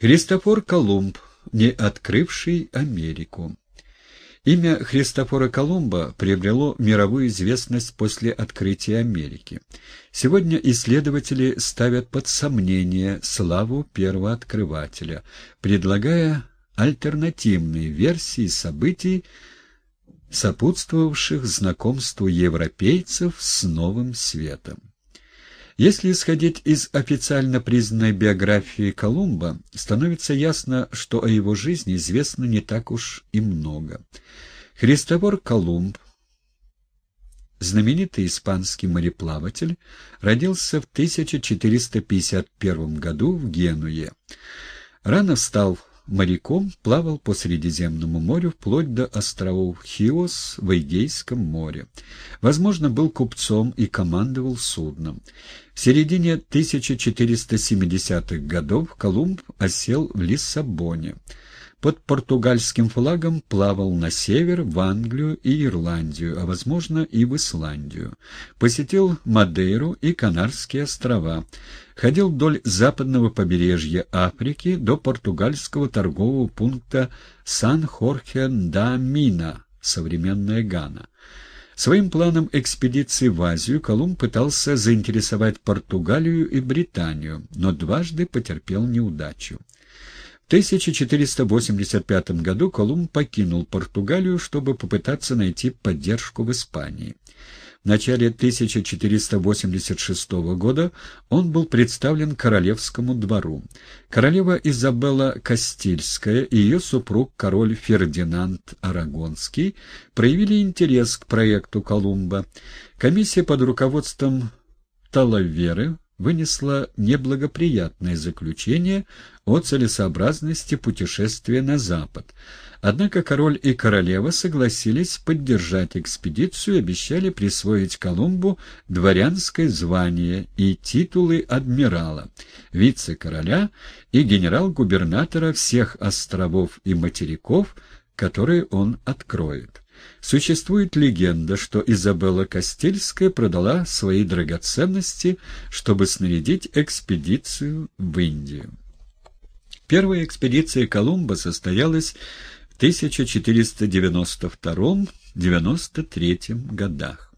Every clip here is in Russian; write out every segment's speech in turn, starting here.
Христофор Колумб, не открывший Америку. Имя Христофора Колумба приобрело мировую известность после открытия Америки. Сегодня исследователи ставят под сомнение славу первого открывателя, предлагая альтернативные версии событий, сопутствовавших знакомству европейцев с новым светом. Если исходить из официально признанной биографии Колумба, становится ясно, что о его жизни известно не так уж и много. Христофор Колумб, знаменитый испанский мореплаватель, родился в 1451 году в Генуе. Рано стал моряком, плавал по Средиземному морю вплоть до островов Хиос в Эгейском море. Возможно, был купцом и командовал судном. В середине 1470-х годов Колумб осел в Лиссабоне под португальским флагом плавал на север, в Англию и Ирландию, а, возможно, и в Исландию. Посетил Мадейру и Канарские острова. Ходил вдоль западного побережья Африки до португальского торгового пункта Сан-Хорхе-да-Мина, современная Гана. Своим планом экспедиции в Азию Колумб пытался заинтересовать Португалию и Британию, но дважды потерпел неудачу. В 1485 году Колумб покинул Португалию, чтобы попытаться найти поддержку в Испании. В начале 1486 года он был представлен королевскому двору. Королева Изабелла Кастильская и ее супруг король Фердинанд Арагонский проявили интерес к проекту Колумба. Комиссия под руководством Талаверы вынесла неблагоприятное заключение о целесообразности путешествия на запад. Однако король и королева согласились поддержать экспедицию и обещали присвоить Колумбу дворянское звание и титулы адмирала, вице-короля и генерал-губернатора всех островов и материков, которые он откроет. Существует легенда, что Изабелла Костельская продала свои драгоценности, чтобы снарядить экспедицию в Индию. Первая экспедиция Колумба состоялась в 1492-93 годах.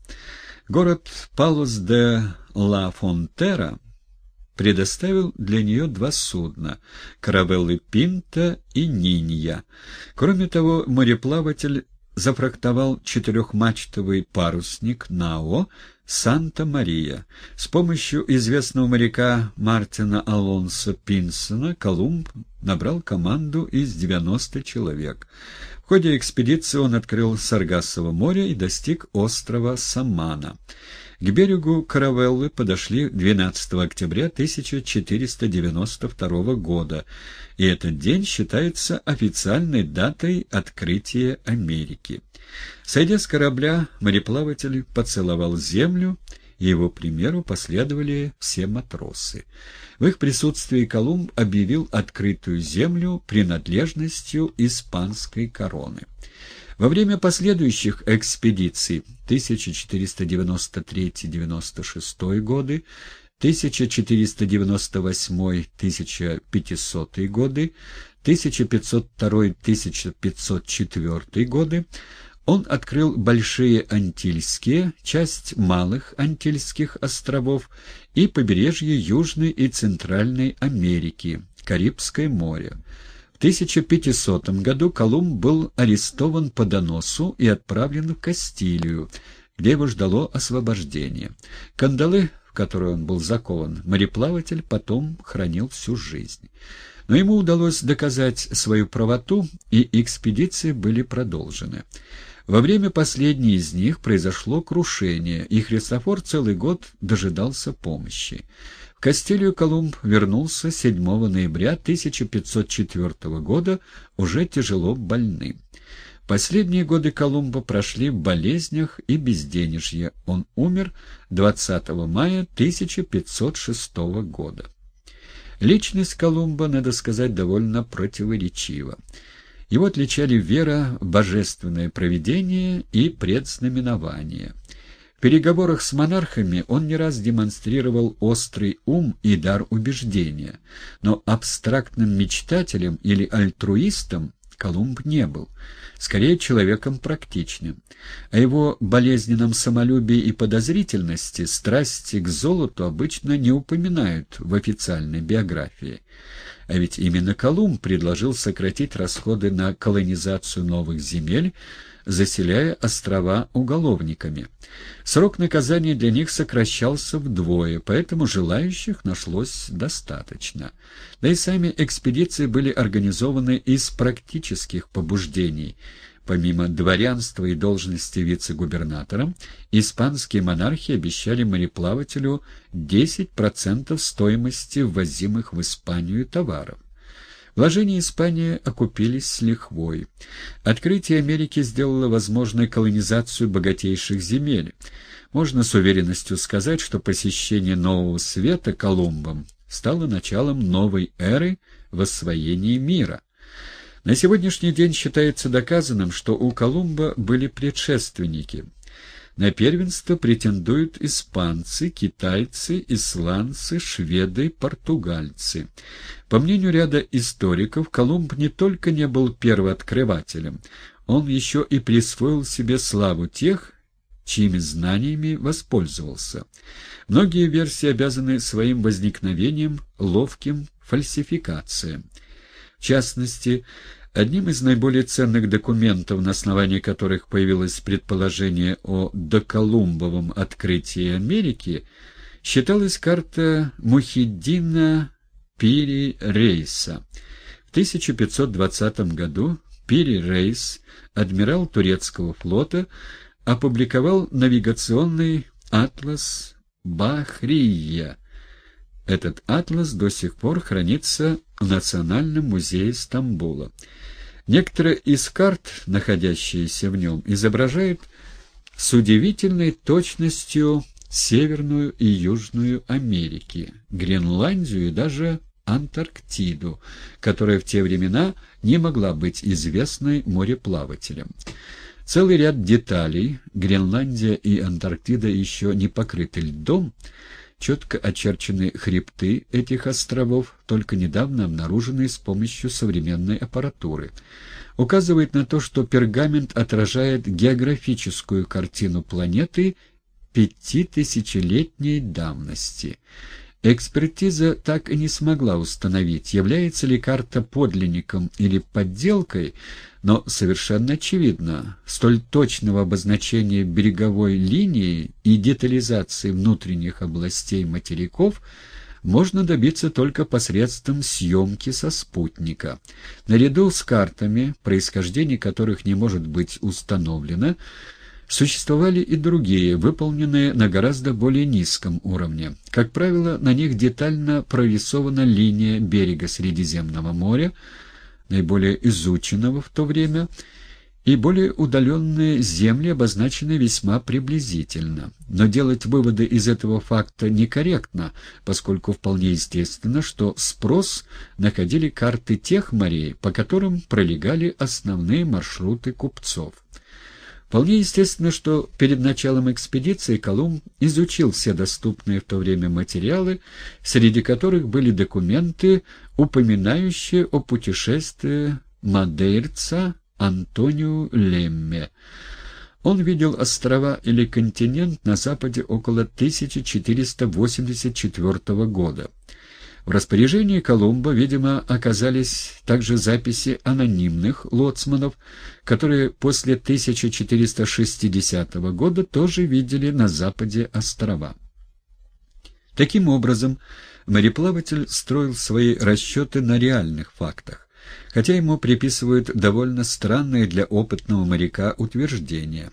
Город Палос де ла Фонтера предоставил для нее два судна — каравеллы «Пинта» и «Нинья». Кроме того, мореплаватель зафрахтовал четырехмачтовый парусник «Нао» «Санта-Мария». С помощью известного моряка Мартина Алонсо Пинсона Колумб набрал команду из 90 человек. В ходе экспедиции он открыл Саргассово море и достиг острова Самана. К берегу Каравеллы подошли 12 октября 1492 года, и этот день считается официальной датой открытия Америки. Сойдя с корабля, мореплаватель поцеловал землю, и его примеру последовали все матросы. В их присутствии Колумб объявил открытую землю принадлежностью испанской короны. Во время последующих экспедиций 1493-96 годы, 1498-1500 годы, 1502-1504 годы он открыл Большие Антильские, часть Малых Антильских островов и побережье Южной и Центральной Америки, Карибское море. 1500 году Колумб был арестован по доносу и отправлен в Кастилию, где его ждало освобождение. Кандалы, в которые он был закован, мореплаватель потом хранил всю жизнь. Но ему удалось доказать свою правоту, и экспедиции были продолжены. Во время последней из них произошло крушение, и Христофор целый год дожидался помощи. В Кастилию Колумб вернулся 7 ноября 1504 года уже тяжело больным. Последние годы Колумба прошли в болезнях и безденежье. Он умер 20 мая 1506 года. Личность Колумба, надо сказать, довольно противоречива. Его отличали вера в божественное провидение и предзнаменование – Переговорах с монархами он не раз демонстрировал острый ум и дар убеждения, но абстрактным мечтателем или альтруистом Колумб не был, скорее человеком практичным. О его болезненном самолюбии и подозрительности, страсти к золоту обычно не упоминают в официальной биографии. А ведь именно Колумб предложил сократить расходы на колонизацию новых земель, заселяя острова уголовниками. Срок наказания для них сокращался вдвое, поэтому желающих нашлось достаточно. Да и сами экспедиции были организованы из практических побуждений. Помимо дворянства и должности вице-губернатора, испанские монархи обещали мореплавателю 10% стоимости ввозимых в Испанию товаров. Вложения Испании окупились с лихвой. Открытие Америки сделало возможной колонизацию богатейших земель. Можно с уверенностью сказать, что посещение Нового Света Колумбом стало началом новой эры в освоении мира. На сегодняшний день считается доказанным, что у Колумба были предшественники – на первенство претендуют испанцы, китайцы, исландцы, шведы, португальцы. По мнению ряда историков, Колумб не только не был первооткрывателем, он еще и присвоил себе славу тех, чьими знаниями воспользовался. Многие версии обязаны своим возникновением ловким фальсификациям. В частности, Одним из наиболее ценных документов, на основании которых появилось предположение о доколумбовом открытии Америки, считалась карта Мухиддина Пири Рейса. В 1520 году Пири Рейс, адмирал турецкого флота, опубликовал навигационный атлас Бахрия. Этот атлас до сих пор хранится в Национальном музее Стамбула. Некоторые из карт, находящиеся в нем, изображают с удивительной точностью Северную и Южную Америки, Гренландию и даже Антарктиду, которая в те времена не могла быть известной мореплавателям. Целый ряд деталей, Гренландия и Антарктида еще не покрыты льдом, Четко очерчены хребты этих островов, только недавно обнаруженные с помощью современной аппаратуры. Указывает на то, что пергамент отражает географическую картину планеты пятитысячелетней давности. Экспертиза так и не смогла установить, является ли карта подлинником или подделкой, но совершенно очевидно, столь точного обозначения береговой линии и детализации внутренних областей материков можно добиться только посредством съемки со спутника. Наряду с картами, происхождение которых не может быть установлено, Существовали и другие, выполненные на гораздо более низком уровне. Как правило, на них детально прорисована линия берега Средиземного моря, наиболее изученного в то время, и более удаленные земли обозначены весьма приблизительно. Но делать выводы из этого факта некорректно, поскольку вполне естественно, что спрос находили карты тех морей, по которым пролегали основные маршруты купцов. Вполне естественно, что перед началом экспедиции Колумб изучил все доступные в то время материалы, среди которых были документы, упоминающие о путешествии Мадейрца Антонио Лемме. Он видел острова или континент на западе около 1484 года. В распоряжении Колумба, видимо, оказались также записи анонимных лоцманов, которые после 1460 года тоже видели на западе острова. Таким образом, мореплаватель строил свои расчеты на реальных фактах, хотя ему приписывают довольно странные для опытного моряка утверждения.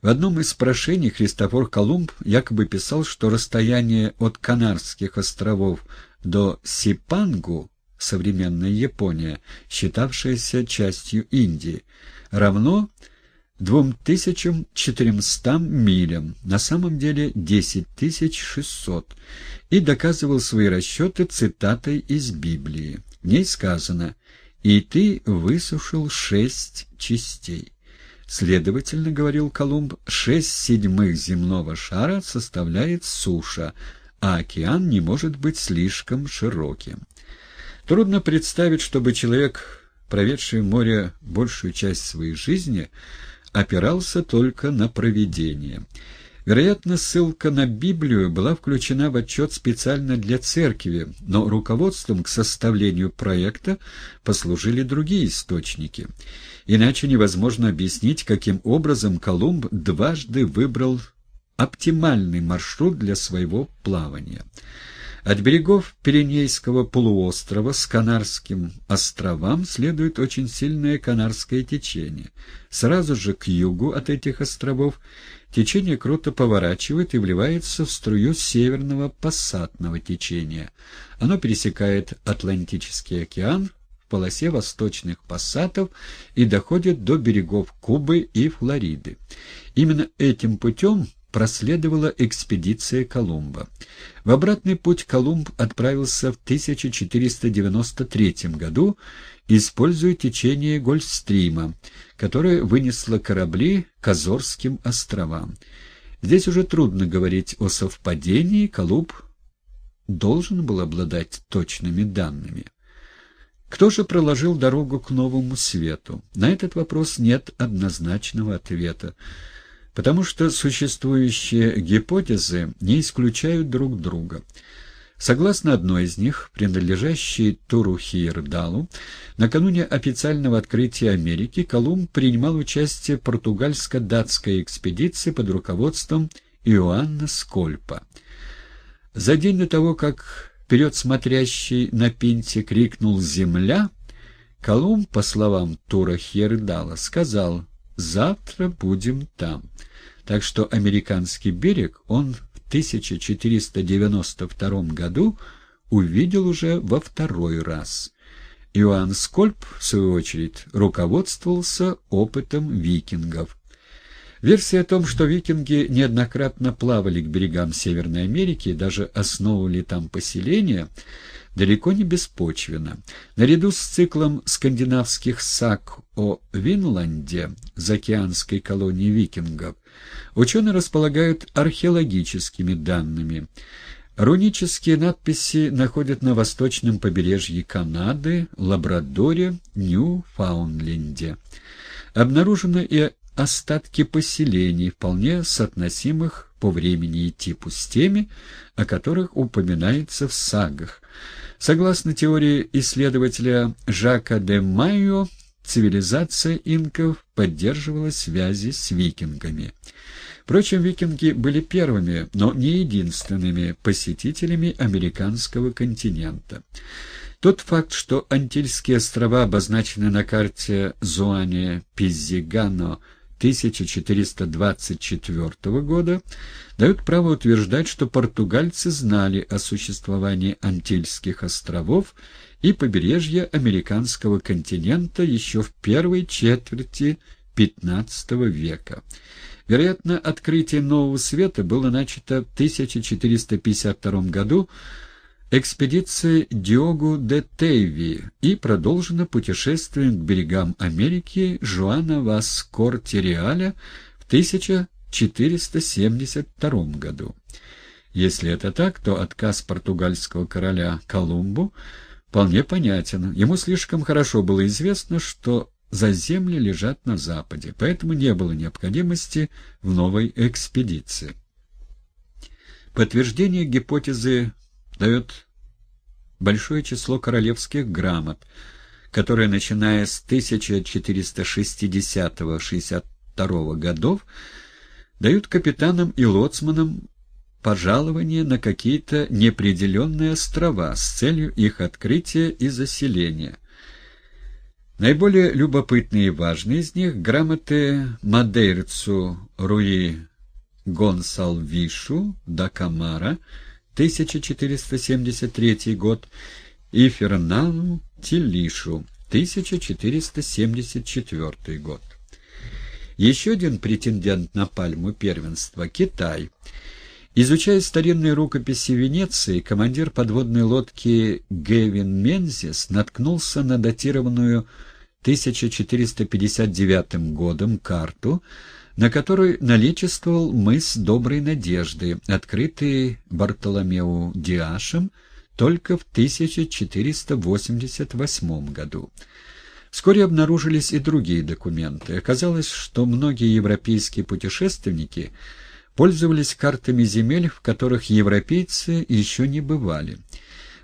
В одном из прошений Христофор Колумб якобы писал, что расстояние от Канарских островов до Сипангу, современная Япония, считавшаяся частью Индии, равно 2400 милям, на самом деле 10600, и доказывал свои расчеты цитатой из Библии. В ней сказано «И ты высушил шесть частей». Следовательно, говорил Колумб, шесть седьмых земного шара составляет суша, а океан не может быть слишком широким. Трудно представить, чтобы человек, проведший море большую часть своей жизни, опирался только на провидение. Вероятно, ссылка на Библию была включена в отчет специально для церкви, но руководством к составлению проекта послужили другие источники. Иначе невозможно объяснить, каким образом Колумб дважды выбрал оптимальный маршрут для своего плавания. От берегов Пиренейского полуострова с Канарским островам следует очень сильное Канарское течение. Сразу же к югу от этих островов течение круто поворачивает и вливается в струю северного пассатного течения. Оно пересекает Атлантический океан в полосе восточных пассатов и доходит до берегов Кубы и Флориды. Именно этим путем проследовала экспедиция Колумба. В обратный путь Колумб отправился в 1493 году, используя течение Гольфстрима, которое вынесло корабли к Азорским островам. Здесь уже трудно говорить о совпадении, Колумб должен был обладать точными данными. Кто же проложил дорогу к новому свету? На этот вопрос нет однозначного ответа потому что существующие гипотезы не исключают друг друга. Согласно одной из них, принадлежащей Туру Хейердалу, накануне официального открытия Америки Колумб принимал участие в португальско-датской экспедиции под руководством Иоанна Скольпа. За день до того, как вперед смотрящий на пинте крикнул «Земля!», Колумб, по словам Тура Хейердала, сказал «Завтра будем там». Так что американский берег он в 1492 году увидел уже во второй раз. Иоанн Скольп, в свою очередь, руководствовался опытом викингов. Версия о том, что викинги неоднократно плавали к берегам Северной Америки и даже основывали там поселения, далеко не беспочвенно. Наряду с циклом скандинавских саг о Винланде, заокеанской колонии викингов, ученые располагают археологическими данными. Рунические надписи находят на восточном побережье Канады, Лабрадоре, Ньюфаундленде. Обнаружено и остатки поселений, вполне соотносимых по времени и типу с теми, о которых упоминается в сагах. Согласно теории исследователя Жака де Майо, цивилизация инков поддерживала связи с викингами. Впрочем, викинги были первыми, но не единственными посетителями американского континента. Тот факт, что Антильские острова обозначены на карте Зуане Пиззигано 1424 года, дают право утверждать, что португальцы знали о существовании Антильских островов и побережья американского континента еще в первой четверти XV века. Вероятно, открытие Нового Света было начато в 1452 году экспедиции Диогу де Тейви и продолжено путешествием к берегам Америки Жуана Васкор-Тиреаля в 1472 году. Если это так, то отказ португальского короля Колумбу вполне понятен. Ему слишком хорошо было известно, что за земли лежат на западе, поэтому не было необходимости в новой экспедиции. Подтверждение гипотезы дает большое число королевских грамот, которые, начиная с 1460-62 годов, дают капитанам и лоцманам пожалование на какие-то неопределенные острова с целью их открытия и заселения. Наиболее любопытные и важные из них — грамоты Мадейрцу Руи Гонсалвишу да Камара — 1473 год, и Фернану Тилишу, 1474 год. Еще один претендент на пальму первенства — Китай. Изучая старинные рукописи Венеции, командир подводной лодки Гевин Мензис наткнулся на датированную 1459 годом карту, на которой наличествовал мыс Доброй Надежды, открытый Бартоломеу Диашем только в 1488 году. Вскоре обнаружились и другие документы. Оказалось, что многие европейские путешественники пользовались картами земель, в которых европейцы еще не бывали.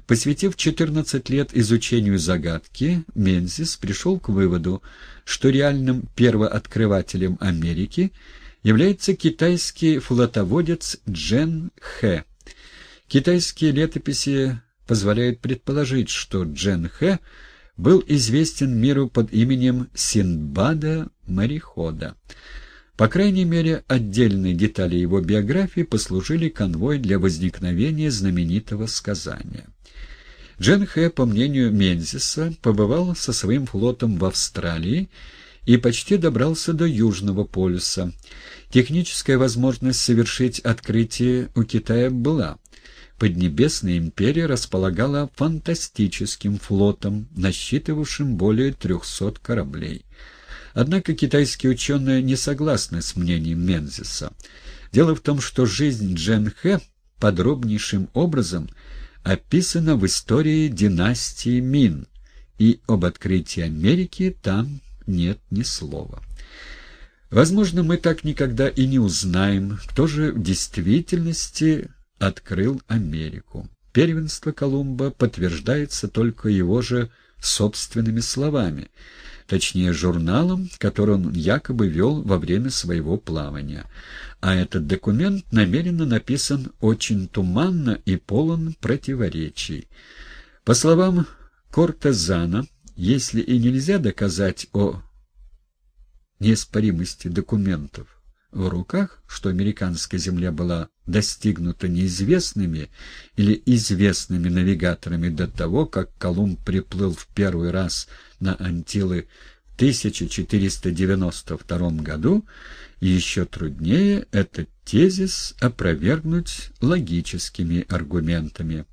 Посвятив 14 лет изучению загадки, Мензис пришел к выводу, что реальным первооткрывателем Америки является китайский флотоводец Джен Хэ. Китайские летописи позволяют предположить, что Джен Хэ был известен миру под именем Синдбада-морехода. По крайней мере, отдельные детали его биографии послужили конвой для возникновения знаменитого сказания. Джен Хэ, по мнению Мензиса, побывал со своим флотом в Австралии и почти добрался до Южного полюса. Техническая возможность совершить открытие у Китая была. Поднебесная империя располагала фантастическим флотом, насчитывавшим более 300 кораблей. Однако китайские ученые не согласны с мнением Мензиса. Дело в том, что жизнь Джен Хэ подробнейшим образом – описано в истории династии Мин, и об открытии Америки там нет ни слова. Возможно, мы так никогда и не узнаем, кто же в действительности открыл Америку. Первенство Колумба подтверждается только его же собственными словами, точнее журналом, который он якобы вел во время своего плавания. А этот документ намеренно написан очень туманно и полон противоречий. По словам Кортезана, если и нельзя доказать о неоспоримости документов, в руках, что американская земля была достигнута неизвестными или известными навигаторами до того, как Колумб приплыл в первый раз на Антилы в 1492 году, еще труднее этот тезис опровергнуть логическими аргументами.